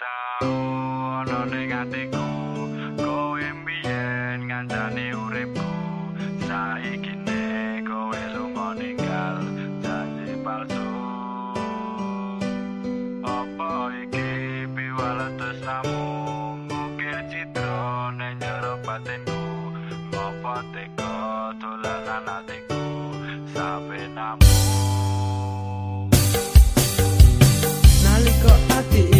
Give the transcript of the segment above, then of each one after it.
tau ana ning atiku kowe mbiyen ngandani uripku. Saiki kowe lunga ninggal janji palsu. Apa iki piwala tresnamu ngukir citra ning jero batinku. Apa teko dolanan atiku sampe namu Nalika ati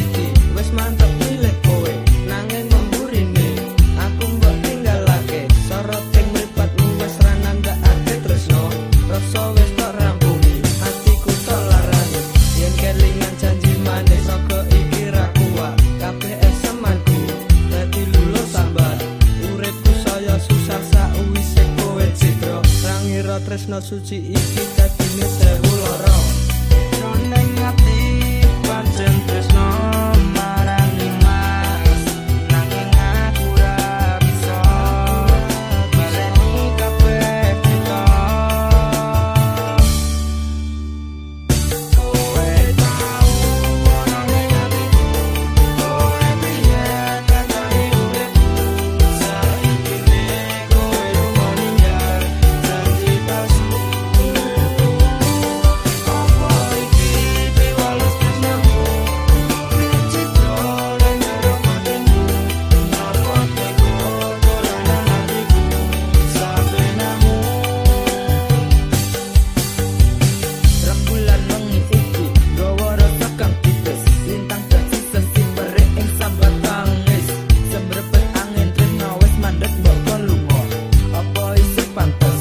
tresno suci iki dadi mitre loro espantoso.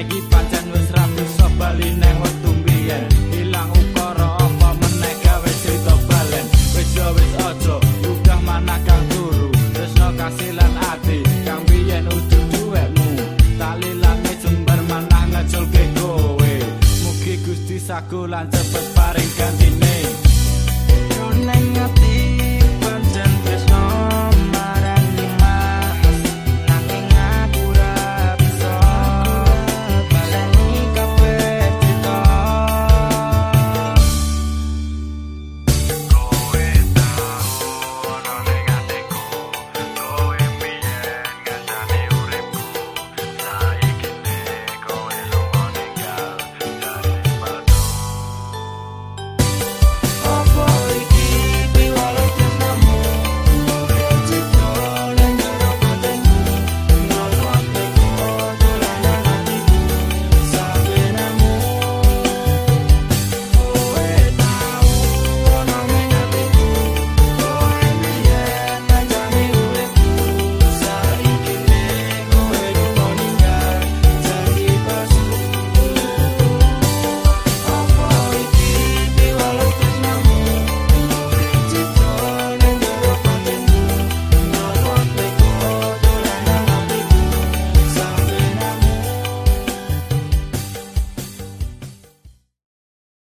saiki pancen wis ra so bali nang wektu mbiyen. Ilang ukara apa meneh gawe crita balen. Wis yo wis aja udah mana kang turu. Tresno kasih lan ati kang biyen udu duwemu tali lan jembar manah ngajul kowe. Mugi Gusti sago lan cepet paring gantine